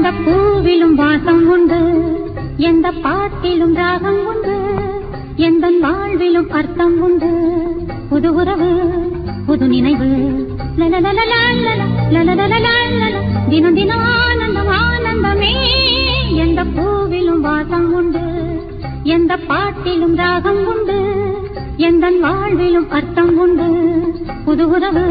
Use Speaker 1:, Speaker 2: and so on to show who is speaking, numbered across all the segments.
Speaker 1: எந்த பூவிலும் வாசம் உண்டு எந்த பாட்டிலும் ராகம் உண்டு எந்த வாழ்விலும் அர்த்தம் உண்டு புது உறவு புது நினைவு தினம் தினம் ஆனந்தம் ஆனந்தமே எந்த பூவிலும் வாசம் உண்டு எந்த பாட்டிலும் ராகம் உண்டு எந்த வாழ்விலும் அர்த்தம் உண்டு புது உறவு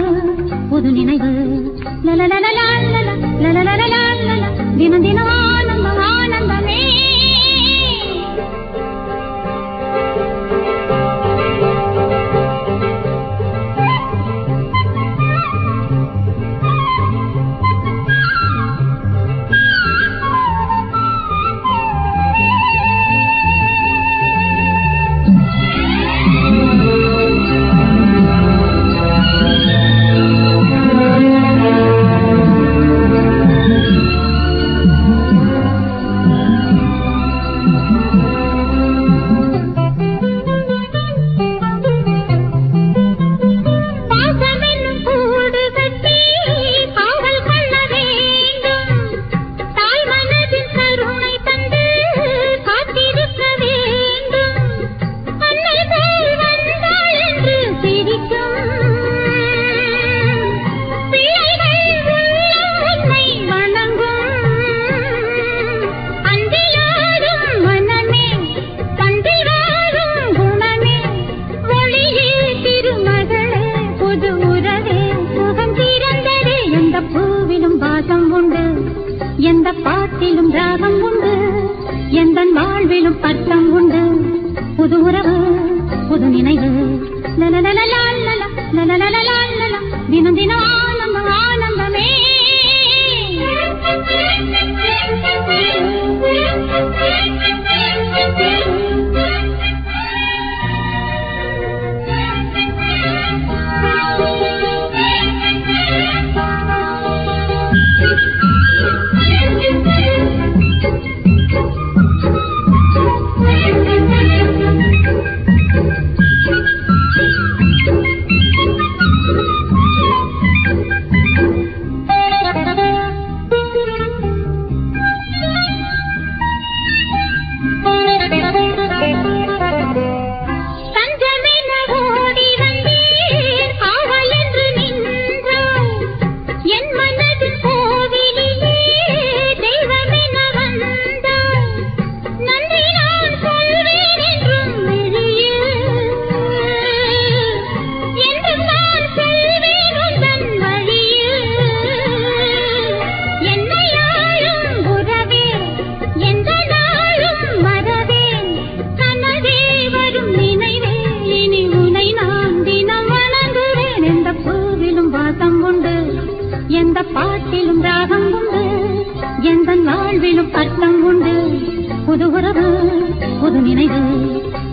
Speaker 1: எந்த பாட்டிலும் ராகம் உண்டு எந்த வாழ்விலும் பட்டம் உண்டு புது உறவு புது நினைவு லலலலலலல, லலலலலலல, தினம் தினம் எந்த பாட்டிலும் ராகம் உண்டு எந்த வாழ்விலும் அர்த்தம் உண்டு புது உறவு புது நினைவு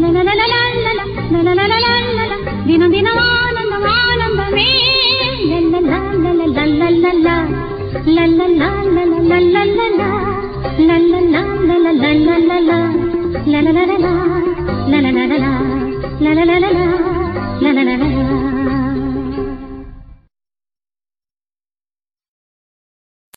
Speaker 1: லலலலலலல, லலலலலலல, தினம் தினம் ஆனந்தம் ஆனந்தமே லல்லலா, லலலலலலலா, லல்லலா, லலலலலலா, லல்லலா,